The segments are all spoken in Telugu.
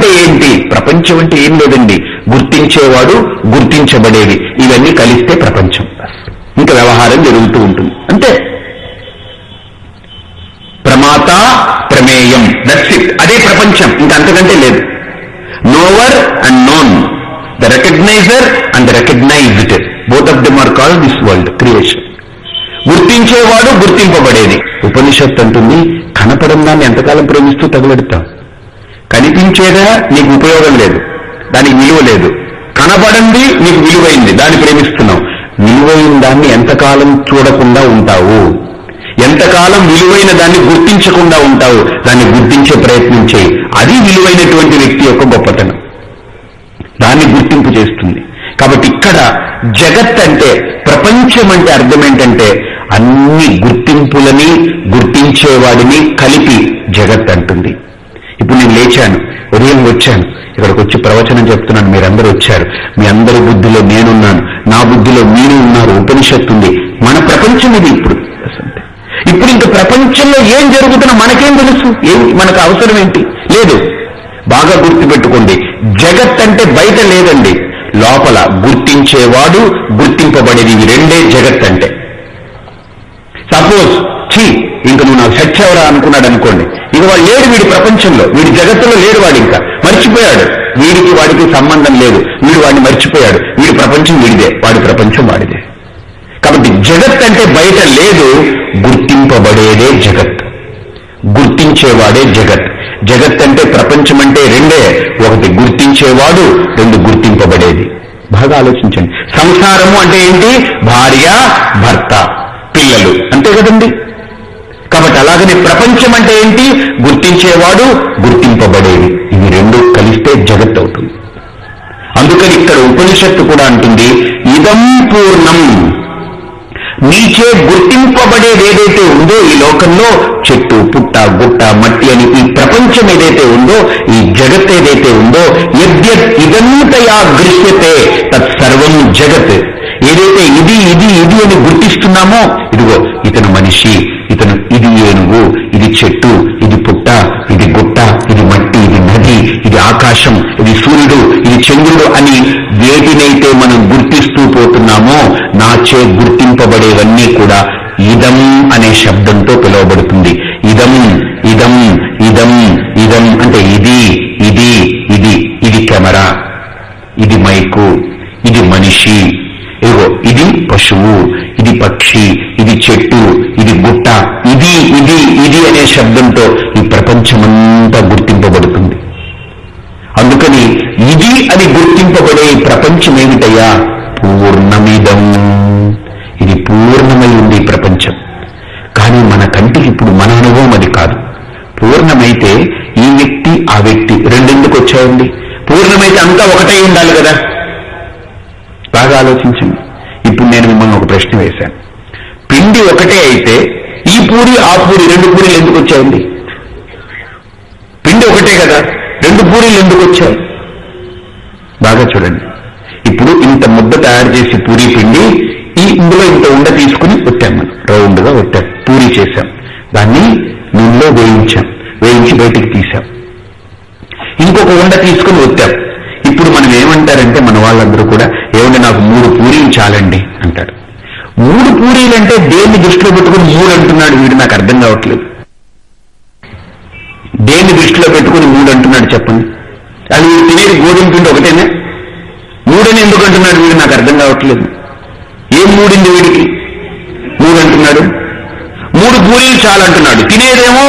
అంటే ఏంటి? ప్రపంచం అంటే ఏం లేదండి. గుర్తించేవాడు గుర్తించబడేది. ఇవన్నీ కలిస్తే ప్రపంచం. ఇంకా వ్యవహారం జరుగుతూ ఉంటుంది. అంతే. ప్రమాత ప్రమేయం. దట్స్ ఇట్ అదే ప్రపంచం. ఇంకా అంతకంటే లేదు. Knower and known the recognizer and the recognized both of them are call this world creation గుర్తించేవాడు గుర్తింపబడేది. ఉపనిషత్తు అంటుంది కనపడం దాన్ని ఎంతకాలం ప్రేమిస్తూ తగులెడతాం కనిపించేదా నీకు ఉపయోగం లేదు. దానికి విలువ లేదు. కనబడింది నీకు విలువైంది. దాన్ని ప్రేమిస్తున్నావు. విలువైన దాన్ని ఎంతకాలం చూడకుండా ఉంటావు? ఎంతకాలం విలువైన దాన్ని గుర్తించకుండా ఉంటావు? దాన్ని గుర్తించే ప్రయత్నం చేయి. అది విలువైనటువంటి వ్యక్తి యొక్క గొప్పతనం. దాన్ని గుర్తింపు చేస్తుంది. కాబట్టి ఇక్కడ జగత్ అంటే ప్రపంచం అంటే అర్థం ఏంటంటే అన్ని గుర్తింపులని గుర్తించేవాడిని కలిపి జగత్ అంటుంది. ఇప్పుడు నేను లేచాను. ఉదయం వచ్చాను. ఇక్కడికి వచ్చి ప్రవచనం చెప్తున్నాను. మీరందరూ వచ్చారు. మీ అందరి బుద్ధిలో నేనున్నాను. నా బుద్ధిలో మీరు ఉన్నారు. ఉపనిషత్తు ఉంది. మన ప్రపంచం ఇది ఇప్పుడు. ఇప్పుడు ఇంక ప్రపంచంలో ఏం జరుగుతున్నా మనకేం తెలుసు? ఏం మనకు అవసరం ఏంటి? లేదు. బాగా గుర్తుపెట్టుకోండి. జగత్ అంటే బయట లేదండి. లోపల గుర్తించేవాడు గుర్తింపబడేది ఇవి రెండే జగత్ అంటే సపోజ్ ఛీ ఇంక నువ్వు నాకు సెట్ ఎవరా అనుకున్నాడు అనుకోండి ఇక వాడు లేడు వీడి ప్రపంచంలో. వీడి జగత్తులో లేడు వాడు ఇంకా. మర్చిపోయాడు. వీడికి వాడికి సంబంధం లేదు. వీడు వాడిని మర్చిపోయాడు. వీడి ప్రపంచం వీడిదే. వాడి ప్రపంచం వాడిదే. కాబట్టి జగత్ అంటే బయట లేదు గుర్తింపబడేదే జగత్. గుర్తించేవాడే జగత్. జగత్ అంటే ప్రపంచం అంటే రెండే. ఒకటి గుర్తించేవాడు రెండు గుర్తింపబడేది. బాగా ఆలోచించండి. సంసారము అంటే ఏంటి? భార్య భర్త పిల్లలు. అంతే కదండి? అలాగనే ప్రపంచం అంటే ఏంటి? గుర్తించేవాడు గుర్తింపబడేది. ఇవి రెండు కలిస్తే జగత్ అవుతుంది. అందుకని ఇక్కడ ఉపనిషత్తు కూడా అంటుంది ఇదం పూర్ణం. నీచే గుర్తింపబడేది ఏదైతే ఉందో ఈ లోకంలో చెట్టు పుట్ట గుట్ట మట్టి అని ఈ ప్రపంచం ఏదైతే ఉందో ఈ జగత్ ఏదైతే ఉందో యద్యత్ ఇదంతయా గృహ్యతే తత్సర్వం జగత్. ఏదైతే ఇది ఇది ఇది అని గుర్తిస్తున్నామో ఇదిగో ఇతను మనిషి. నువ్వు ఇది చెట్టు ఇది పుట్ట ఇది గుట్ట ఇది మట్టి ఇది నది ఇది ఆకాశం ఇది సూర్యుడు ఇది చంద్రుడు అని వేటినైతే మనం గుర్తిస్తూ పోతున్నామో నాచే గుర్తింపబడేవన్నీ కూడా ఇదం అనే శబ్దంతో పిలువబడుతుంది. ఇదం ఇదం ఇదం ఇదం అంటే ఇది. వచ్చాయి. బాగా చూడండి. ఇప్పుడు ఇంత ముద్ద తయారు చేసి పూరి పిండి ఈ ఇందులో ఇంత ఉండ తీసుకుని ఒట్టాం మనం. రౌండ్గా ఒట్టాం. పూరి చేశాం. దాన్ని నూనెలో వేయించాం. వేయించి బయటికి తీసాం ఇంకొక ఉండ తీసుకుని ఒత్తాం ఇప్పుడు మనం ఏమంటారంటే మన వాళ్ళందరూ కూడా ఏమంటే నాకు మూడు పూరీలు చాలండి అంటారు. మూడు పూరీలంటే దేన్ని దృష్టిలో పెట్టుకుని మూడు అంటున్నాడు వీడు? నాకు అర్థం కావట్లేదు. దేన్ని దృష్టిలో పెట్టుకుని మూడు అంటున్నాడు చెప్పండి. అది తినేది గోధుమ పిండి ఒకటేనే? మూడని ఎందుకు అంటున్నాడు వీడు? నాకు అర్థం కావట్లేదు. ఏం మూడింది వీడికి? మూడు అంటున్నాడు. మూడు పూరీలు చాలంటున్నాడు తినేదేమో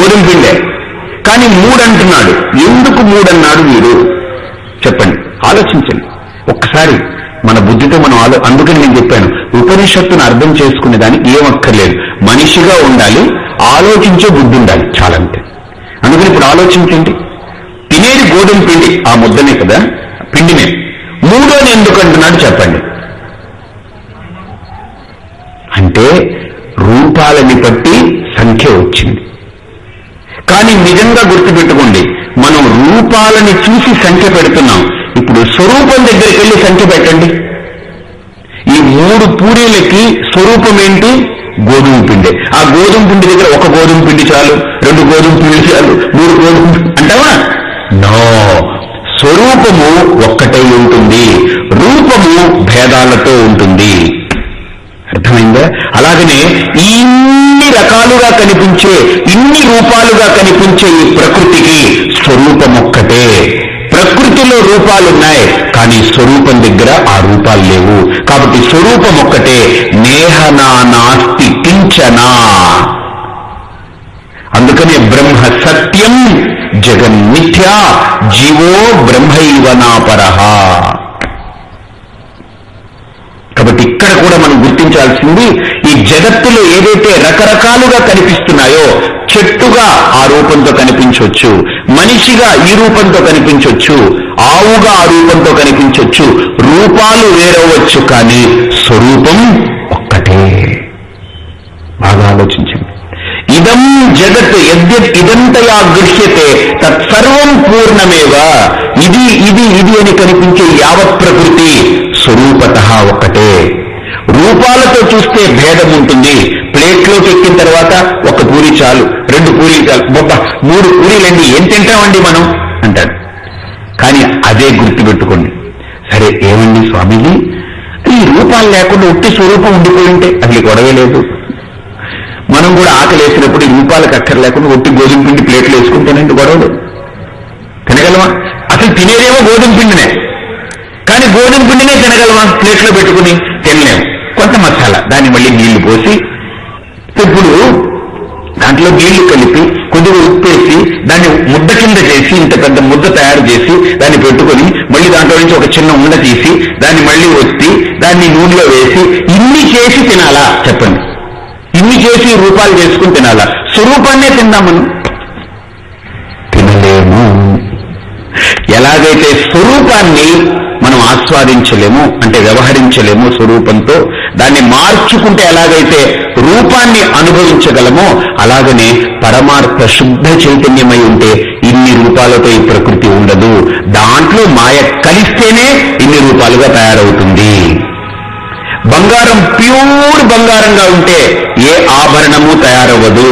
గోధుమ పిండే. కానీ మూడు అంటున్నాడు. ఎందుకు మూడు అన్నాడు వీడు? చెప్పండి. ఆలోచించండి. ఒక్కసారి మన బుద్ధితో మనం ఆలో అందుకని నేను చెప్పాను. ఉపనిషత్తును అర్థం చేసుకునేదానికి ఏమక్కర్లేదు. మనిషిగా ఉండాలి ఆలోచించే బుద్ధి ఉండాలి. చాలా అందుకని ఇప్పుడు ఆలోచించండి. తినేది గోధుమ పిండి ఆ ముద్దనే కదా? పిండినే. మూడోని ఎందుకు అంటున్నాడు చెప్పండి. అంటే రూపాలని బట్టి సంఖ్య వచ్చింది. కానీ నిజంగా గుర్తుపెట్టుకోండి మనం రూపాలని చూసి సంఖ్య పెడుతున్నాం. ఇప్పుడు స్వరూపం దగ్గరికి వెళ్ళి సంఖ్య పెట్టండి. ఈ మూడు పూరీలకి స్వరూపం ఏంటి? గోధుమ పిండి. ఆ గోధుమ పిండి దగ్గర ఒక గోధుమ పిండి చాలు రెండు గోధుమ పిండి చాలు మూడు గోధుమ పిండి అంటావా? నో. స్వరూపము ఒక్కటై ఉంటుంది. రూపము భేదాలతో ఉంటుంది. అర్థమైందా? అలాగనే ఇన్ని రకాలుగా కనిపించే ఇన్ని రూపాలుగా కనిపించే ఈ ప్రకృతికి స్వరూపం ఒక్కటే. ప్రకృతిలో రూపాలున్నాయి కానీ స్వరూపం దగ్గర ఆ రూపాలు లేవు. కాబట్టి స్వరూపం ఒక్కటే. నేహనా నాస్తి కించనా. అందుకనే బ్రహ్మ సత్యం జగన్మిథ్యా జీవో బ్రహ్మైవనాపర కాబట్టి ఇక్కడ కూడా మనం గుర్తించాల్సింది ఈ జగత్తులో ఏదైతే రకరకాలుగా కనిపిస్తున్నాయో చెట్టుగా ఆ రూపంతో కనిపించవచ్చు మనిషిగా ఈ రూపంతో కనిపించవచ్చు ఆవుగా ఆ రూపంతో కనిపించవచ్చు రూపాలు వేరవచ్చు కానీ స్వరూపం ఒక్కటే బాగా ఆలోచించండి ఇదం జగత్ యద్యత్ ఇదంతయా దృశ్యతే తత్సర్వం పూర్ణమేవ. ఇది ఇది ఇది అని కనిపించే యావత్ ప్రకృతి స్వరూపత ఒక్కటే. రూపాలతో చూస్తే భేదం ఉంటుంది. ప్లేట్లోకి ఎక్కిన తర్వాత ఒక పూరి చాలు రెండు పూరీలు చాలు. బొబ్బ మూడు పూరీలండి ఏం తింటామండి మనం? అంటాడు. కానీ అదే గుర్తుపెట్టుకోండి. సరే ఏమండి స్వామీజీ? ఈ రూపాలు లేకుండా ఉట్టి స్వరూపం ఉండిపోయింటే ఉంటే అసలు గొడవే లేదు. మనం కూడా ఆకలి వేసినప్పుడు కక్కర్ రూపాలకు లేకుండా ఒట్టి గోధుమ పిండి ప్లేట్లు వేసుకుంటేనండి గొడవలు తినగలమా? అసలు తినేదేమో గోధుమ పిండినే. కానీ గోధుమ పిండినే తినగలమా? ప్లేట్లో పెట్టుకుని తినలేము కొంత మసాలా. దాన్ని మళ్ళీ నీళ్ళు పోసి ఇప్పుడు దాంట్లో నీళ్ళు కలిపి కొద్దిగా ఉప్పేసి దాన్ని ముద్ద కింద చేసి ఇంత పెద్ద ముద్ద తయారు చేసి దాన్ని పెట్టుకొని మళ్ళీ దాంట్లో నుంచి ఒక చిన్న ఉండ తీసి దాన్ని మళ్ళీ ఒత్తి దాన్ని నూనెలో వేసి ఇన్ని చేసి తినాలా? చెప్పండి. ఇన్ని చేసి రూపాలు చేసుకుని తినాలా? స్వరూపాన్నే తిందాం మనం తినలేము. ఎలాగైతే స్వరూపాన్ని మనం ఆస్వాదించలేము అంటే వ్యవహరించలేము స్వరూపంతో దాన్ని మార్చుకుంటే ఎలాగైతే రూపాన్ని అనుభవించగలమో అలాగనే పరమార్థ శుద్ధ చైతన్యమై ఉంటే ఇన్ని రూపాలతో ఈ ప్రకృతి ఉండదు. దాంట్లో మాయ కలిస్తేనే ఇన్ని రూపాలుగా తయారవుతుంది. బంగారం ప్యూర్ బంగారంగా ఉంటే ఏ ఆభరణము తయారవ్వదు.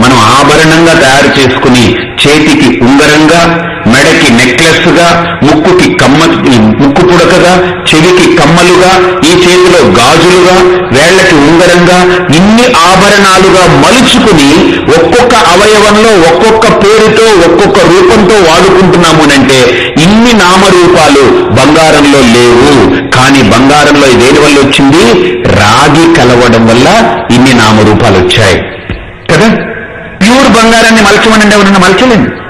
మనం ఆభరణంగా తయారు చేసుకుని చేతికి ఉంగరంగా మెడకి నెక్లెస్గా ముక్కుకి కమ్మ ముక్కు పుడకగా చెవికి కమ్మలుగా ఈ చేతిలో గాజులుగా వేళ్ళకి ఉంగరంగా ఇన్ని ఆభరణాలుగా మలుచుకుని ఒక్కొక్క అవయవంలో ఒక్కొక్క పేరుతో ఒక్కొక్క రూపంతో వాడుకుంటున్నామునంటే ఇన్ని నామరూపాలు బంగారంలో లేవు. కానీ బంగారంలో దేని వల్ల వచ్చింది? రాగి కలవడం వల్ల ఇన్ని నామరూపాలు వచ్చాయి. కదా? ప్యూర్ బంగారాన్ని మలచమనండి ఎవరన్నా మలచలేండి?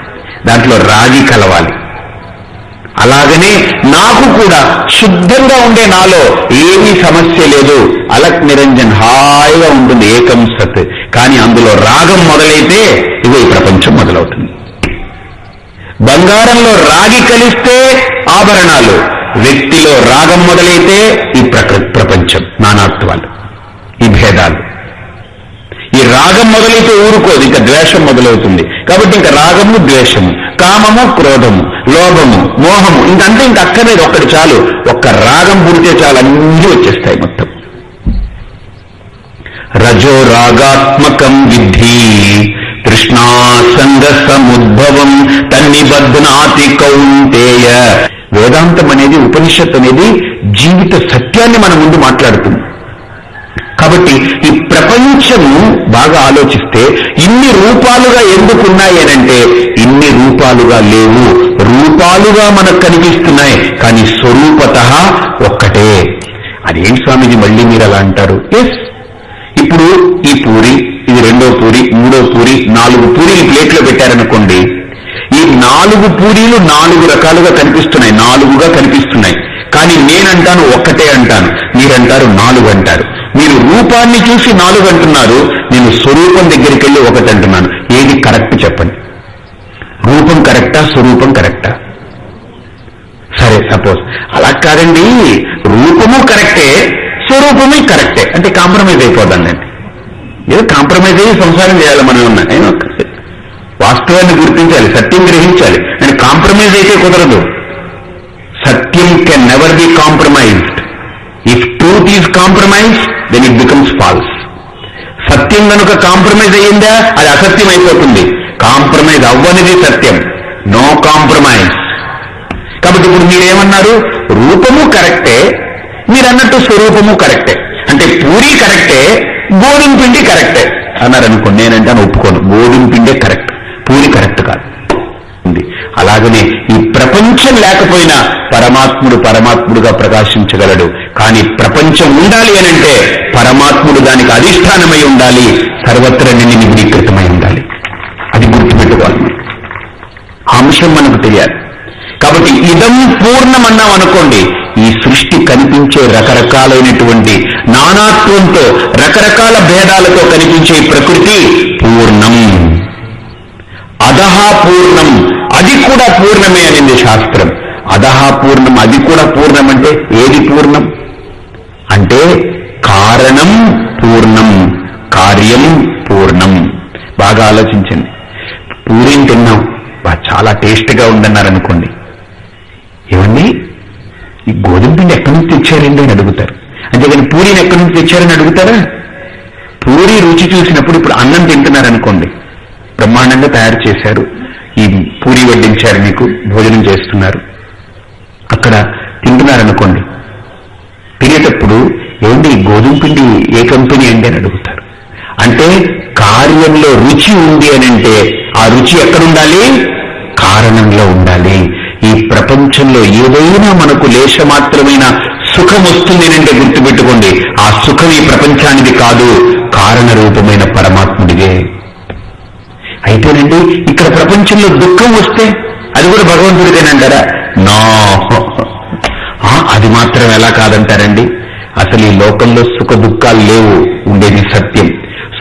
దాంట్లో రాగి కలవాలి. అలాగనే నాకు కూడా శుద్ధంగా ఉండే నాలో ఏమీ సమస్య లేదు. అలక్ నిరంజన్ హాయిగా ఉంటుంది ఏకం సత్. కానీ అందులో రాగం మొదలైతే ఇది ఈ ప్రపంచం మొదలవుతుంది. బంగారంలో రాగి కలిస్తే ఆభరణాలు వ్యక్తిలో రాగం మొదలైతే ఈ ప్రపంచం నానాత్వాలు ఈ భేదాలు. ఈ రాగం మొదలైతే ఊరుకోదు ఇంకా ద్వేషం మొదలవుతుంది. కాబట్టి ఇంకా రాగము ద్వేషము కామము క్రోధము లోభము మోహము ఇంకంటే ఇంక అక్కర్లేదు ఒక్కటి చాలు. ఒక్క రాగం పుడితే చాలు అన్నీ వచ్చేస్తాయి మొత్తం. రజో రాగాత్మకం విద్ధి కృష్ణాసంగ సముద్భవం తన్నిబధ్నాతి కౌంటేయ వేదాంతం అనేది ఉపనిషత్ అనేది జీవిత సత్యాన్ని మన ముందు మాట్లాడుతుంది. కాబట్టి ఈ ప్రపంచము బాగా ఆలోచిస్తే ఇన్ని రూపాలుగా ఎందుకున్నాయనంటే ఇన్ని రూపాలుగా లేవు. రూపాలుగా మనకు కనిపిస్తున్నాయి కానీ స్వరూపత ఒక్కటే. అదేం స్వామిజీ మళ్ళీ మీరు అలా అంటారు? ఎస్ ఇప్పుడు ఈ పూరి ఇది రెండో పూరి మూడో పూరి నాలుగు పూరీలు ప్లేట్లో పెట్టారనుకోండి ఈ నాలుగు పూరీలు నాలుగు రకాలుగా కనిపిస్తున్నాయి నాలుగుగా కనిపిస్తున్నాయి. కానీ నేనంటాను ఒక్కటే అంటాను మీరంటారు నాలుగు అంటారు. మీరు రూపాన్ని చూసి నాలుగు అంటున్నారు నేను స్వరూపం దగ్గరికి వెళ్ళి ఒకటి అంటున్నాను. ఏది కరెక్ట్ చెప్పండి. రూపం కరెక్టా స్వరూపం కరెక్టా? సరే సపోజ్. అలా కాదండి. రూపము కరెక్టే స్వరూపమే కరెక్టే. అంటే కాంప్రమైజ్ అయిపోదండి ఏదో కాంప్రమైజ్ అయ్యి సంసారం చేయాలి మనం ఉన్నా అయినా వాస్తవాన్ని గుర్తించాలి సత్యం గ్రహించాలి. అండ్ కాంప్రమైజ్ అయితే కుదరదు. సత్యం can never be compromised. If truth is compromise then it becomes false. సత్యం కనుక కాంప్రమైజ్ అయ్యిందా అది అసత్యం అయిపోతుంది కాంప్రమైజ్ అవ్వనిది సత్యం. నో కాంప్రమైజ్ కాబట్టి ఇప్పుడు మీరేమన్నారు? రూపము కరెక్టే. మీరు అన్నట్టు స్వరూపము కరెక్టే. అంటే పూరి కరెక్టే గోధుమ పిండి కరెక్టే. అన్నారనుకోండి నేనంటే అని ఒప్పుకోను. గోధుమ పిండే కరెక్ట్. పూరి కరెక్ట్ కాదు. అలాగనే ఈ ప్రపంచం లేకపోయినా పరమాత్ముడు పరమాత్ముడుగా ప్రకాశించగలడు. కానీ ప్రపంచం ఉండాలి అనంటే పరమాత్ముడు దానికి అధిష్టానమై ఉండాలి సర్వత్ర నిన్ను ఉండాలి. అది గుర్తుపెట్టుకోవాలి. ఆ అంశం మనకు తెలియాలి. కాబట్టి ఇదం పూర్ణమన్నాం అనుకోండి ఈ సృష్టి కనిపించే రకరకాలైనటువంటి నానాత్వంతో రకరకాల భేదాలతో కనిపించే ప్రకృతి పూర్ణం. అదహా పూర్ణం. అది కూడా పూర్ణమే అనింది శాస్త్రం. అదహా పూర్ణం అది కూడా పూర్ణం అంటే ఏది పూర్ణం? అంటే కారణం పూర్ణం కార్యం పూర్ణం. బాగా ఆలోచించండి. పూరిం తిన్నాం. చాలా టేస్ట్గా ఉందన్నారనుకోండి. ఏమండి? ఈ గోధుమ పిండి ఎక్కడి నుంచి తెచ్చారండి అని అడుగుతారు. అంతేగాని పూరిని ఎక్కడి నుంచి తెచ్చారని అడుగుతారా? పూరి రుచి చూసినప్పుడు ఇప్పుడు అన్నం తింటున్నారనుకోండి. బ్రహ్మాండంగా తయారు చేశారు. ఈ పూరి వడ్డించారు మీకు భోజనం చేస్తున్నారు. అక్కడ తింటున్నారనుకోండి. తినేటప్పుడు ఏమండి గోధుమ పిండి ఏ కంపెనీ అండి అని అడుగుతారు. అంటే కార్యంలో రుచి ఉంది అని అంటే ఆ రుచి ఎక్కడుండాలి? కారణంలో ఉండాలి. ఈ ప్రపంచంలో ఏదైనా మనకు లేశమాత్రమైన సుఖం వస్తుంది అంటే గుర్తుపెట్టుకోండి. ఆ సుఖం ఈ ప్రపంచానిది కాదు కారణ రూపమైన పరమాత్ముడిదే. అయితేనండి ఇక్కడ ప్రపంచంలో దుఃఖం వస్తే అది కూడా భగవంతుడిదేనంటారా నో. అది మాత్రం ఎలా కాదంటారండి? అసలు ఈ లోకంలో సుఖ దుఃఖాలు లేవు ఉండేది సత్యం.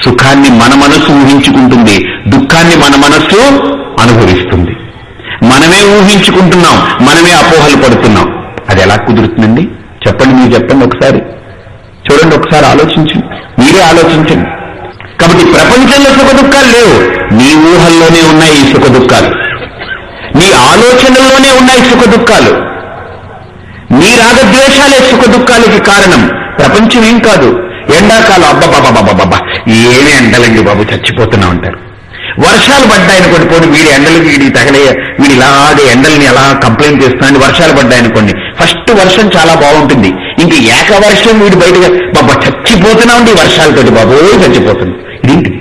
సుఖాన్ని మన మనసు ఊహించుకుంటుంది దుఃఖాన్ని మన మనస్సు అనుభవిస్తుంది. మనమే ఊహించుకుంటున్నాం మనమే అపోహలు పడుతున్నాం. అది ఎలా కుదురుతుందండి? చెప్పండి మీరు చెప్పండి ఒకసారి. చూడండి ఒకసారి ఆలోచించండి. మీరే ఆలోచించండి. కాబట్టి ప్రపంచంలో సుఖ దుఃఖాలు లేవు. నీ ఊహల్లోనే ఉన్నాయి ఈ సుఖ దుఃఖాలు నీ ఆలోచనల్లోనే ఉన్నాయి సుఖ దుఃఖాలు నీ రాగద్వేషాలే సుఖ దుఃఖాలకి కారణం. ప్రపంచం ఏం కాదు. ఎండాకాలం అబ్బబ్బబ్బబ్బబ్బబ్బా. ఏమి ఎండలండి బాబు చచ్చిపోతున్నా ఉంటారు. వర్షాలు పడ్డాయనుకోండి పోనీ వీడి ఎండలు వీడి తగలే వీడి ఇలాగే ఎండల్ని ఎలా కంప్లైంట్ చేస్తున్నాడు వర్షాలు పడ్డాయనుకోండి ఫస్ట్ వర్షం చాలా బాగుంటుంది. ఇంక ఏక వర్షం వీడి బయటగా చచ్చిపోతున్నామండి వర్షాలతోటి బాబు చచ్చిపోతుంది. ఇదేంటిది?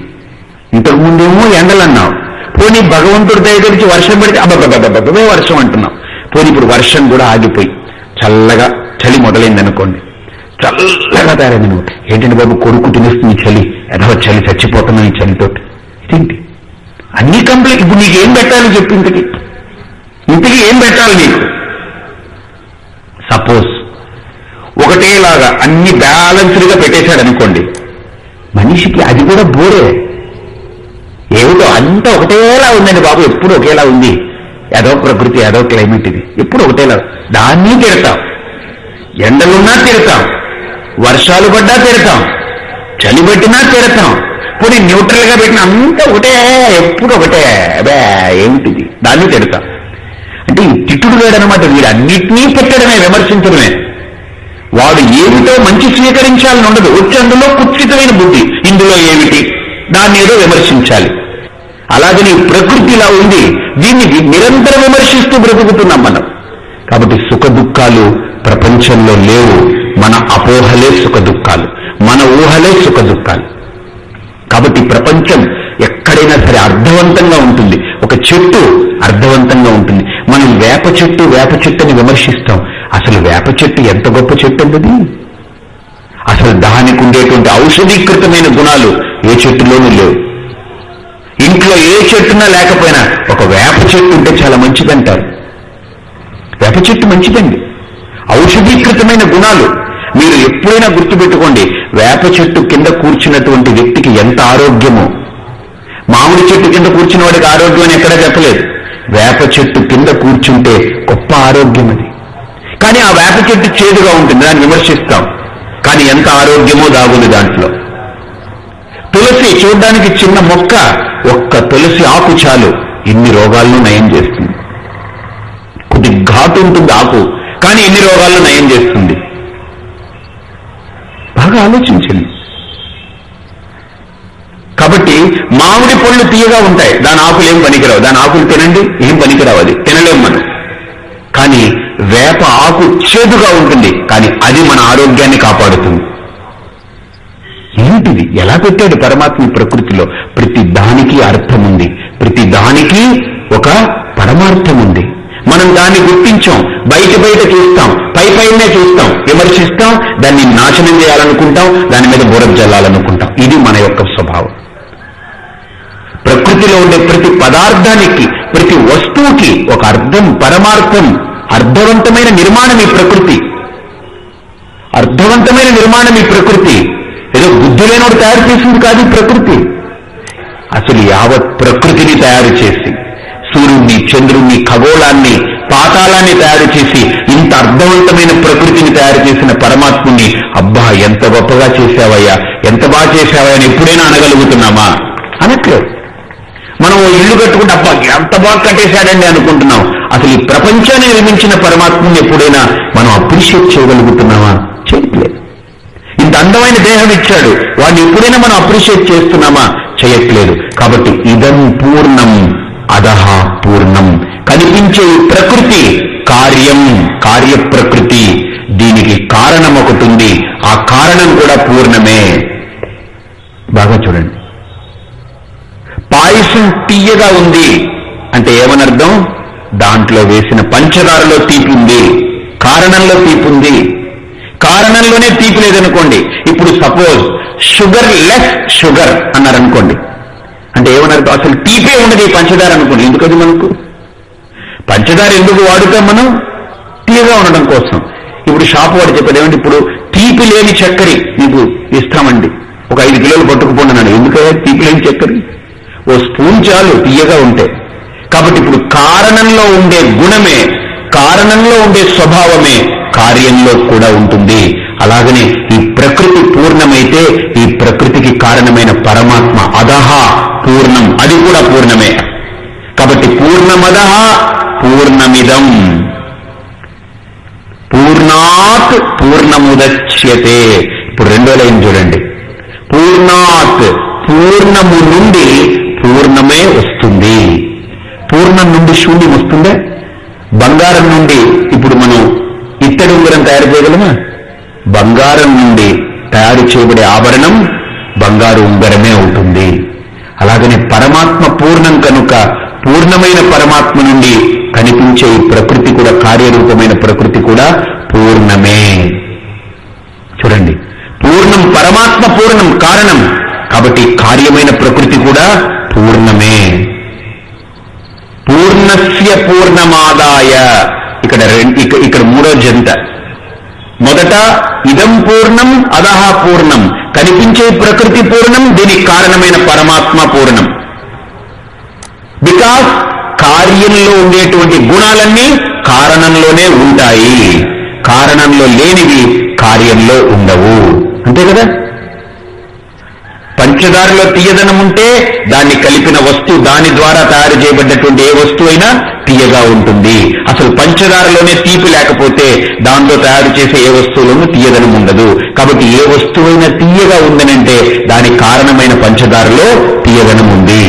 ఇంతకుముందేమో ఎండలు అన్నావు. పోనీ భగవంతుడి దగ్గరించి వర్షం పడితే అబ్బబ్బబ్బబ్బే వర్షం అంటున్నాం పోనీ ఇప్పుడు వర్షం కూడా ఆగిపోయి చల్లగా చలి మొదలైంది అనుకోండి చల్లగా తయారైంది నువ్వు. ఏంటంటే బాబు కొడుకు తినేస్తుంది చలి ఎదవ చలి చచ్చిపోతున్నావు ఈ చలితోటి. ఇదేంటి? అన్ని కంప్లైంట్ ఇప్పుడు నీకు ఏం పెట్టాలి చెప్పు ఇంతకి? ఇంతకి ఏం పెట్టాలి నీకు? సపోజ్ ఒకటేలాగా అన్ని బ్యాలెన్స్డ్గా పెట్టేశాడు అనుకోండి మనిషికి అది కూడా బోరే. ఏమిటో అంతా ఒకటేలా ఉందండి బాబు ఎప్పుడు ఒకేలా ఉంది. ఏదో ప్రకృతి ఏదో క్లైమేట్ ఇది. ఎప్పుడు ఒకటేలా. దాన్ని తిడతాం. ఎండలున్నా తిడతాం. వర్షాలు పడ్డా తిడతాం. చలి పెట్టినా తిడతాం. పోనీ న్యూట్రల్గా పెట్టిన అంతా ఒకటే ఎప్పుడు ఒకటే. అబే ఏమిటిది? దాన్ని తిడతాం. అంటే ఈ తిట్టుడు వేడనమాట వీడు. అన్నిటినీ పెట్టడమే విమర్శించడమే. వాడు ఏమిటో మంచి స్వీకరించాలని ఉండదు. వచ్చి అందులో కుత్సితమైన బుద్ధి. ఇందులో ఏమిటి? దాన్ని ఏదో విమర్శించాలి. అలాగని ప్రకృతి ఇలా ఉంది. దీన్ని నిరంతరం విమర్శిస్తూ బ్రతుకుతున్నాం మనం. కాబట్టి సుఖ దుఃఖాలు ప్రపంచంలో లేవు. మన అపోహలే సుఖ దుఃఖాలు. మన ఊహలే సుఖ దుఃఖాలు. కాబట్టి ప్రపంచం ఎక్కడైనా సరే అర్థవంతంగా ఉంటుంది. ఒక చెట్టు అర్థవంతంగా ఉంటుంది. మనం వేప చెట్టు వేప చెట్టుని విమర్శిస్తాం. అసలు వేప చెట్టు ఎంత గొప్ప చెట్టు అన్నది అసలు దానికి ఉండేటువంటి ఔషధీకృతమైన గుణాలు ఏ చెట్టులోనూ లేవు. ఇంట్లో ఏ చెట్టునా లేకపోయినా ఒక వేప చెట్టు ఉంటే చాలా మంచిదంటారు. వేప చెట్టు మంచిదండి. ఔషధీకృతమైన గుణాలు మీరు ఎప్పుడైనా గుర్తుపెట్టుకోండి వేప చెట్టు కింద కూర్చున్నటువంటి వ్యక్తికి ఎంత ఆరోగ్యమో. మామిడి చెట్టు కింద కూర్చున్న వాడికి ఆరోగ్యం అని ఎక్కడా చెప్పలేదు. వేప చెట్టు కింద కూర్చుంటే గొప్ప ఆరోగ్యం అది. కానీ ఆ వేప చెట్టు చేదుగా ఉంటుంది. దాన్ని విమర్శిస్తాం. కానీ ఎంత ఆరోగ్యమో దాగుంది దాంట్లో. తులసి చూడ్డానికి చిన్న మొక్క ఒక్క తులసి ఆకు చాలు. ఇన్ని రోగాలను నయం చేస్తుంది. కొద్ది ఘాటు ఉంటుంది ఆకు కానీ ఎన్ని రోగాలను నయం చేస్తుంది. బాగా ఆలోచించండి. కాబట్టి మామిడి పళ్ళు తీయగా ఉంటాయి. దాని ఆకులు ఏం పనికిరావు. దాని ఆకులు తినండి ఏం పనికిరావు అది. తినలేము మనం. కానీ వేప ఆకు చేదుగా ఉంటుంది కానీ అది మన ఆరోగ్యాన్ని కాపాడుతుంది. ఏంటిది? ఎలా పెట్టాడు పరమాత్మ ప్రకృతిలో? ప్రతి దానికి అర్థం ఉంది ప్రతి దానికి ఒక పరమార్థం ఉంది మనం దాన్ని గుర్తించాం. బయట బయట చూస్తాం. పై పైనే చూస్తాం. విమర్శిస్తాం. దాన్ని నాశనం చేయాలనుకుంటాం. దాని మీద బురద జల్లాలనుకుంటాం. ఇది మన యొక్క స్వభావం. ప్రకృతిలో ఉండే ప్రతి పదార్థానికి ప్రతి వస్తువుకి ఒక అర్థం పరమార్థం అర్థవంతమైన నిర్మాణం ఈ ప్రకృతి. అర్థవంతమైన నిర్మాణం ఈ ప్రకృతి. ఏదో బుద్ధి లేనోడు తయారు చేసింది కాదు ప్రకృతి. అసలు యావత్ ప్రకృతిని తయారు చేసి సూర్యుడిని చంద్రుణ్ణి ఖగోళాన్ని పాతాళాన్ని తయారు చేసి ఇంత అర్థవంతమైన ప్రకృతిని తయారు చేసిన పరమాత్ముని అబ్బా ఎంత గొప్పగా చేశావయ్యా ఎంత బాగా చేశావయ్యా అని ఎప్పుడైనా అనగలుగుతున్నామా? అనట్లేదు. మనం ఓ ఇల్లు కట్టుకుంటే అబ్బా ఎంత బాగా కట్టేశాడండి అనుకుంటున్నాం అసలు ఈ ప్రపంచాన్ని నిర్మించిన పరమాత్మని ఎప్పుడైనా మనం అప్రిషియేట్ చేయగలుగుతున్నామా? చేయట్లేదు. ఇంత అందమైన దేహం ఇచ్చాడు. వాడిని ఎప్పుడైనా మనం అప్రిషియేట్ చేస్తున్నామా? చేయట్లేదు. కాబట్టి ఇదం పూర్ణం అదహ పూర్ణం. కనిపించే ప్రకృతి కార్యం కార్య ప్రకృతి దీనికి కారణం ఒకటి ఉంది. ఆ కారణం కూడా పూర్ణమే. బాగా చూడండి. పాయసం తీయగా ఉంది అంటే ఏమనర్థం? దాంట్లో వేసిన పంచదారలో తీపి ఉంది. కారణంలో తీపి ఉంది. కారణంలోనే తీపి లేదనుకోండి. ఇప్పుడు సపోజ్ షుగర్ లెస్ షుగర్ అన్నారనుకోండి. అంటే ఏమనర్థం? అసలు తీపే ఉండదు ఈ పంచదార అనుకోండి. ఎందుకది మనకు? పంచదార ఎందుకు వాడుతాం మనం? తీయగా ఉండడం కోసం. ఇప్పుడు షాపు వాడు చెప్పాడు ఏమంటే ఇప్పుడు తీపి లేని చక్కెర మీకు ఇస్తామండి. ఒక ఐదు కిలోలు పట్టుకుపోండి అన్నాడు. ఎందుకంటే తీపి లేని చక్కెర. ఓ స్పూన్ చాలు తీయగా ఉంటే. కాబట్టి ఇప్పుడు కారణంలో ఉండే గుణమే కారణంలో ఉండే స్వభావమే కార్యంలో కూడా ఉంటుంది. అలాగనే ఈ ప్రకృతి పూర్ణమైతే ఈ ప్రకృతికి కారణమైన పరమాత్మ అదహ పూర్ణం అది కూడా పూర్ణమే. కాబట్టి పూర్ణమదహ పూర్ణమిదం. పూర్ణాత్ పూర్ణముదచ్యతే ఇప్పుడు రెండో లైన్ చూడండి. పూర్ణాత్ పూర్ణము నుండి పూర్ణమే వస్తుంది. పూర్ణం నుండి శూన్యం వస్తుందా? బంగారం నుండి ఇప్పుడు మనం ఇత్తడి ఉంగరం తయారు చేయగలమా? బంగారం నుండి తయారు చేయబడే ఆభరణం బంగారు ఉంగరమే అవుతుంది అలాగనే పరమాత్మ పూర్ణం కనుక పూర్ణమైన పరమాత్మ నుండి కనిపించే ఈ ప్రకృతి కూడా కార్యరూపమైన ప్రకృతి కూడా పూర్ణమే. చూడండి. పూర్ణం పరమాత్మ పూర్ణం కారణం. కాబట్టి కార్యమైన ప్రకృతి కూడా పూర్ణమే. పూర్ణస్య పూర్ణమాదాయ. ఇక్కడ ఇక్కడ మూడో జంట. మొదట ఇదం పూర్ణం అదహ పూర్ణం. కనిపించే ప్రకృతి పూర్ణం దీనికి కారణమైన పరమాత్మ పూర్ణం. బికాస్ కార్యంలో ఉండేటువంటి గుణాలన్నీ కారణంలోనే ఉంటాయి. కారణంలో లేనివి కార్యంలో ఉండవు. అంతే కదా? పంచదారలో తీయదనం ఉంటే దాన్ని కలిపిన వస్తువు దాని ద్వారా తయారు చేయబడ్డటువంటి ఏ వస్తువు అయినా తీయగా ఉంటుంది. అసలు పంచదారలోనే తీపి లేకపోతే దాంతో తయారు చేసే ఏ వస్తువులోనూ తీయదనం ఉండదు. కాబట్టి ఏ వస్తువైనా తీయగా ఉందనంటే దానికి కారణమైన పంచదారలో తీయదనం ఉంది.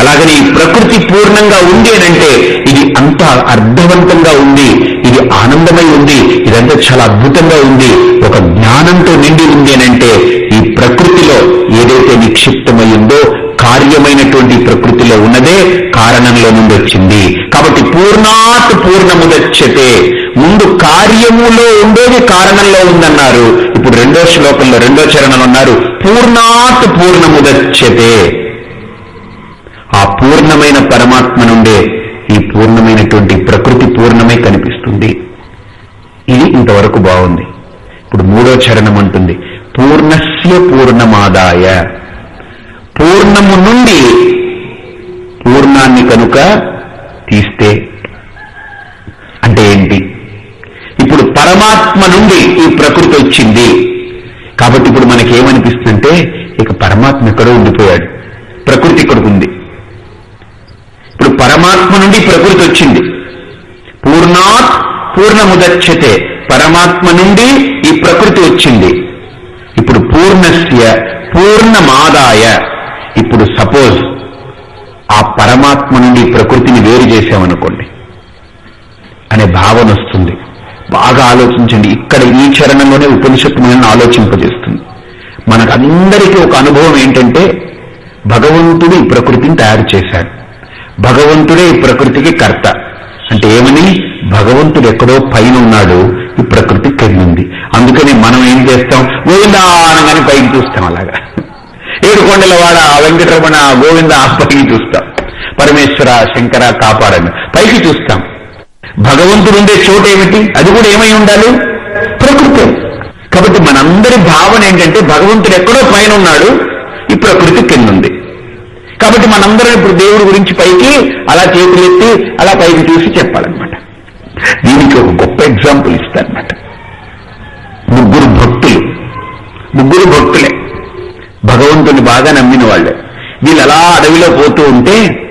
అలాగని ప్రకృతి పూర్ణంగా ఉంది అనంటే ఇది అంత అర్థవంతంగా ఉంది. ఇది ఆనందమై ఉంది. ఇదంతా చాలా అద్భుతంగా ఉంది. ఒక జ్ఞానంతో నిండి ఉంది అనంటే ఈ ప్రకృతిలో ఏదైతే నిక్షిప్తమై ఉందో కార్యమైనటువంటి ప్రకృతిలో ఉన్నదే కారణంలో నుండి వచ్చింది కాబట్టి పూర్ణాత్ పూర్ణముదచ్చతే ముందు కార్యములో ఉండేది కారణంలో ఉందన్నారు. ఇప్పుడు రెండో శ్లోకంలో రెండో చరణంలో ఉన్నారు. పూర్ణాత్ పూర్ణముదచ్చతే ఆ పూర్ణమైన పరమాత్మ నుండే ఈ పూర్ణమైనటువంటి ప్రకృతి పూర్ణమై కనిపిస్తుంది. ఇది ఇంతవరకు బాగుంది. ఇప్పుడు మూడో చరణం అంటుంది. పూర్ణస్య పూర్ణమాదాయ. పూర్ణము నుండి పూర్ణాన్ని కనుక తీస్తే అంటే ఏంటి? ఇప్పుడు పరమాత్మ నుండి ఈ ప్రకృతి వచ్చింది. కాబట్టి ఇప్పుడు మనకి ఇక పరమాత్మ ఎక్కడో ఉండిపోయాడు. ప్రకృతి ఇక్కడికి ఉంది. ఇప్పుడు పరమాత్మ నుండి ప్రకృతి వచ్చింది. పూర్ణాత్ పూర్ణముదచ్చతే పరమాత్మ నుండి ఈ ప్రకృతి వచ్చింది. ఇప్పుడు పూర్ణమాదాయ. ఇప్పుడు సపోజ్ ఆ పరమాత్మ నుండి ప్రకృతిని వేరు చేశామనుకోండి. అనే భావన వస్తుంది. బాగా ఆలోచించండి. ఇక్కడ ఈ చరణంలోనే ఉపనిషత్తు మనల్ని ఆలోచింపజేస్తుంది. మనకందరికీ ఒక అనుభవం ఏంటంటే భగవంతుడు ఈ ప్రకృతిని తయారు చేశాడు. భగవంతుడే ఈ ప్రకృతికి కర్త. అంటే ఏమని? భగవంతుడు ఎక్కడో పైన ఉన్నాడు. ప్రకృతి కిందుంది అందుకని మనం ఏం చేస్తాం? గోవిందానగానే పైకి చూస్తాం అలాగా. ఏడుకొండల వాడ వెంకటరమణ గోవింద పైకి చూస్తాం. పరమేశ్వర శంకర కాపాడని పైకి చూస్తాం. భగవంతుడు ఉండే చోటు ఏమిటి? అది కూడా ఏమై ఉండాలి? ప్రకృతి. కాబట్టి మనందరి భావన ఏంటంటే భగవంతుడు ఎక్కడో పైన ఉన్నాడు ఈ ప్రకృతి కిందుంది కాబట్టి మనందరం ఇప్పుడు దేవుడి గురించి పైకి అలా చేతులెత్తి అలా పైకి చూసి చెప్పాలన్నమాట. దీనికి ఒక ఎగ్జాంపుల్ ఇస్తారన్నమాట ముగ్గురు భక్తులు ముగ్గురు భక్తులే. భగవంతుని బాగా నమ్మిన వాళ్ళే. వీళ్ళు అలా అడవిలో పోతూ ఉంటే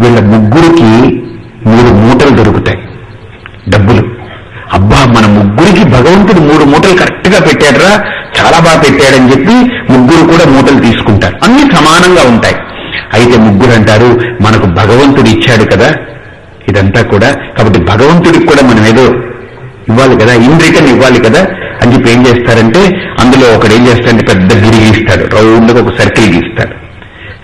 వీళ్ళ ముగ్గురికి మూడు మూటలు దొరుకుతాయి. డబ్బులు. అబ్బా మన ముగ్గురికి భగవంతుడు మూడు మూటలు కరెక్ట్గా పెట్టాడరా చాలా బాగా పెట్టాడని చెప్పి ముగ్గురు కూడా మూటలు తీసుకుంటారు. అన్ని సమానంగా ఉంటాయి. అయితే ముగ్గురు అంటారు మనకు భగవంతుడు ఇచ్చాడు కదా ఇదంతా కూడా. కాబట్టి భగవంతుడికి కూడా మనం ఏదో ఇవ్వాలి కదా ఇన్ రిటర్న్ ఇవ్వాలి కదా అని చెప్పి ఏం చేస్తారంటే అందులో ఒకడు ఏం చేస్తాడంటే పెద్ద గిరి గీస్తాడు రౌండ్గా ఒక సర్కిల్ గీస్తాడు.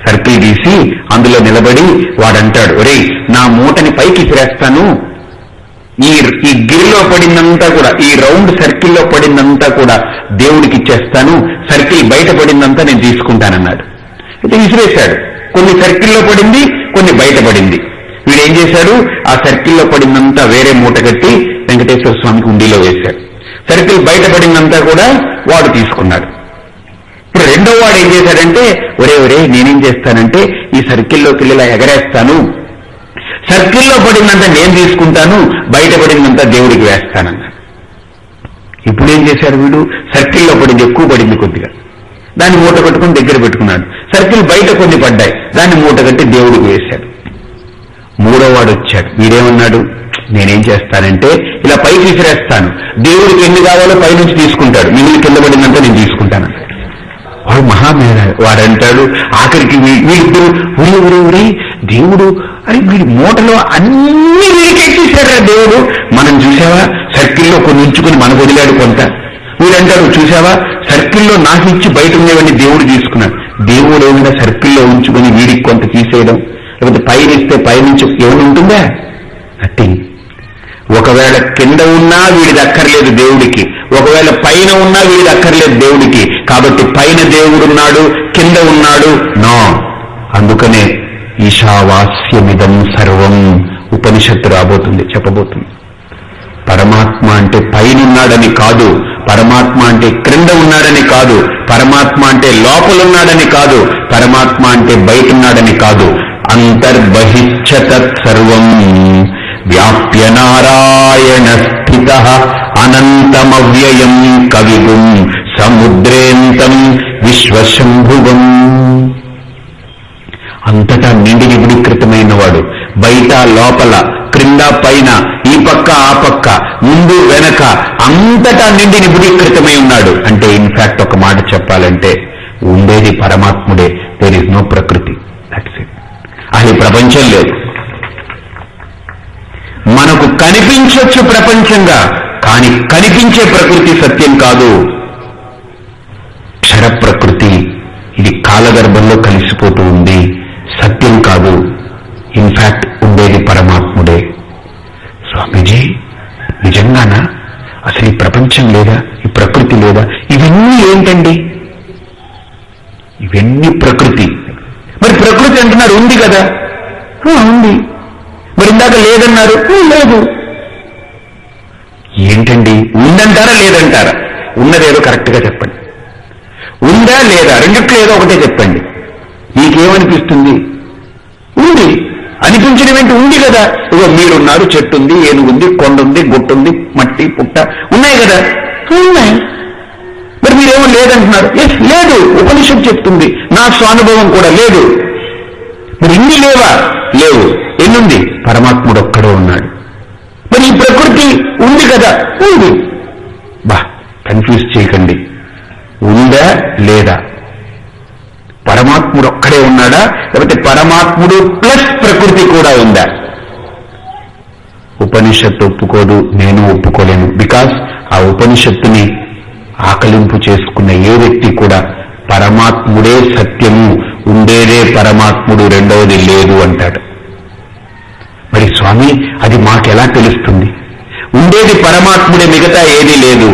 సర్కిల్ గీసి అందులో నిలబడి వాడంటాడు ఒరే నా మూటని పైకి తిరేస్తాను. ఈ ఈ గిరిలో పడిందంతా కూడా ఈ రౌండ్ సర్కిల్లో పడిందంతా కూడా దేవుడికి ఇచ్చేస్తాను. సర్కిల్ బయట పడిందంతా నేను తీసుకుంటానన్నాడు. అయితే విసిరేశాడు. కొన్ని సర్కిల్లో పడింది కొన్ని బయట పడింది. వీడు ఏం చేశాడు? ఆ సర్కిల్లో పడిందంతా వేరే మూట కట్టి వెంకటేశ్వర స్వామికి ఉండిలో వేశాడు. సర్కిల్ బయటపడిందంతా కూడా వాడు తీసుకున్నాడు. ఇప్పుడు రెండో వాడు ఏం చేశాడంటే ఒరే ఒరే నేనేం చేస్తానంటే ఈ సర్కిల్లోకి వెళ్ళి ఎగరేస్తాను. సర్కిల్లో పడిందంతా నేను తీసుకుంటాను బయట పడిందంతా దేవుడికి వేస్తానన్నాడు. ఇప్పుడు ఏం చేశాడు వీడు? సర్కిల్లో పడింది ఎక్కువ పడింది కొద్దిగా. దాన్ని మూట కట్టుకుని దగ్గర పెట్టుకున్నాడు. సర్కిల్ బయట కొన్ని పడ్డాయి దాన్ని మూట కట్టి దేవుడికి వేశాడు. మూడో వాడు వచ్చాడు. వీడేమన్నాడు? నేనేం చేస్తానంటే ఇలా పైకి విసిరేస్తాను. దేవుడికి ఎన్ని కావాలో పైనుంచి తీసుకుంటాడు. మిగిలిన కింద పడిందంతా నేను తీసుకుంటాను. వాడు మహామేధ. వాడంటాడు ఆఖరికి వీడిప్పుడు ఉరి ఉరి ఉరి దేవుడు అని వీడి మూటలో అన్ని వీడికెట్టేశారా దేవుడు. మనం చూసావా సర్కిల్లో కొన్ని ఉంచుకుని మన వదిలాడు కొంత. వీడంటాడు చూసావా సర్కిల్లో నాకు ఇచ్చి బయట ఉండేవన్నీ దేవుడు తీసుకున్నాడు. దేవుడు ఏమైనా సర్కిల్లో ఉంచుకుని వీడికి కొంత తీసేయడం? లేకపోతే పైన ఇస్తే పైనుంచి ఏమైనా ఉంటుందా? నథింగ్ ఒకవేళ కింద ఉన్నా వీడిది అక్కర్లేదు దేవుడికి. ఒకవేళ పైన ఉన్నా వీడిది అక్కర్లేదు దేవుడికి. కాబట్టి పైన దేవుడున్నాడు కింద ఉన్నాడు నా. అందుకనే ఈశావాస్యమిదం సర్వం ఉపనిషత్తు రాబోతుంది చెప్పబోతుంది. పరమాత్మ అంటే పైన ఉన్నాడని కాదు పరమాత్మ అంటే క్రింద ఉన్నాడని కాదు పరమాత్మ అంటే లోపలున్నాడని కాదు పరమాత్మ అంటే బయట ఉన్నాడని కాదు. అంతర్బహిచ్చ సర్వం. వ్యాప్య నారాయణ స్థిత అనంతమవ్యయం కవిగుం సముద్రేంతం విశ్వశంభువం అంతటా నిండి నిబుడీకృతమైన వాడు బయట లోపల క్రింద పైన ఈ పక్క ఆ పక్క ముందు వెనక అంతటా నిండి నిబుడీకృతమై ఉన్నాడు. అంటే ఇన్ఫాక్ట్ ఒక మాట చెప్పాలంటే ఉండేది పరమాత్ముడే దేర్ ఇస్ నో ప్రకృతి. దట్స్ ఇట్ అది ప్రపంచం లేదు. కనిపించవచ్చు ప్రపంచంగా కానీ కనిపించే ప్రకృతి సత్యం కాదు. క్షర ప్రకృతి ఇది కాలగర్భంలో కలిసిపోతూ ఉంది. సత్యం కాదు. ఇన్ఫాక్ట్ ఉండేది పరమాత్ముడే. స్వామీజీ నిజంగానా? అసలు ఈ ప్రపంచం లేదా? ఈ ప్రకృతి లేదా? ఇవన్నీ ఏంటండి? ఇవన్నీ ప్రకృతి. మరి ప్రకృతి అంటున్నారు ఉంది కదా? ఉంది. మరి ఇందాక లేదన్నారు. "ఆ, లేదు. ఏంటండి? ఉందంటారా లేదంటారా? ఉన్నదేదో కరెక్ట్గా చెప్పండి. ఉందా లేదా? రెండిట్లో ఏదో ఒకటే చెప్పండి. మీకేమనిపిస్తుంది? ఉంది. అనిపించడం ఏంటి ఉంది కదా. ఇగో మీరున్నారు చెట్టు ఉంది ఏనుగుంది కొండ ఉంది గుట్ట ఉంది మట్టి పుట్ట ఉన్నాయి కదా. ఉన్నాయి. మరి మీరేమో లేదంటున్నారు. ఎస్ లేదు. ఉపనిషత్తు చెప్తుంది. నా స్వానుభవం కూడా లేదు. మరి ఇన్ని లేవా? లేవు. ఎన్నుంది? పరమాత్ముడు ఒక్కడే ఉన్నాడు. మరి ఈ ప్రకృతి ఉంది కదా? ఉంది. బా కన్ఫ్యూజ్ చేయకండి. ఉందా లేదా? పరమాత్ముడు ఒక్కడే ఉన్నాడా? లేకపోతే పరమాత్ముడు ప్లస్ ప్రకృతి కూడా ఉందా? ఉపనిషత్తు ఒప్పుకోదు నేను ఒప్పుకోలేను. బికాస్ ఆ ఉపనిషత్తుని ఆకలింపు చేసుకున్న ఏ వ్యక్తి కూడా పరమాత్ముడే సత్యము ఉండేదే పరమాత్ముడు రెండవది లేదు అంటాడు. మరి స్వామి అది మాకెలా తెలుస్తుంది? ఉండేది పరమాత్ముడే మిగతా ఏదీ లేదు.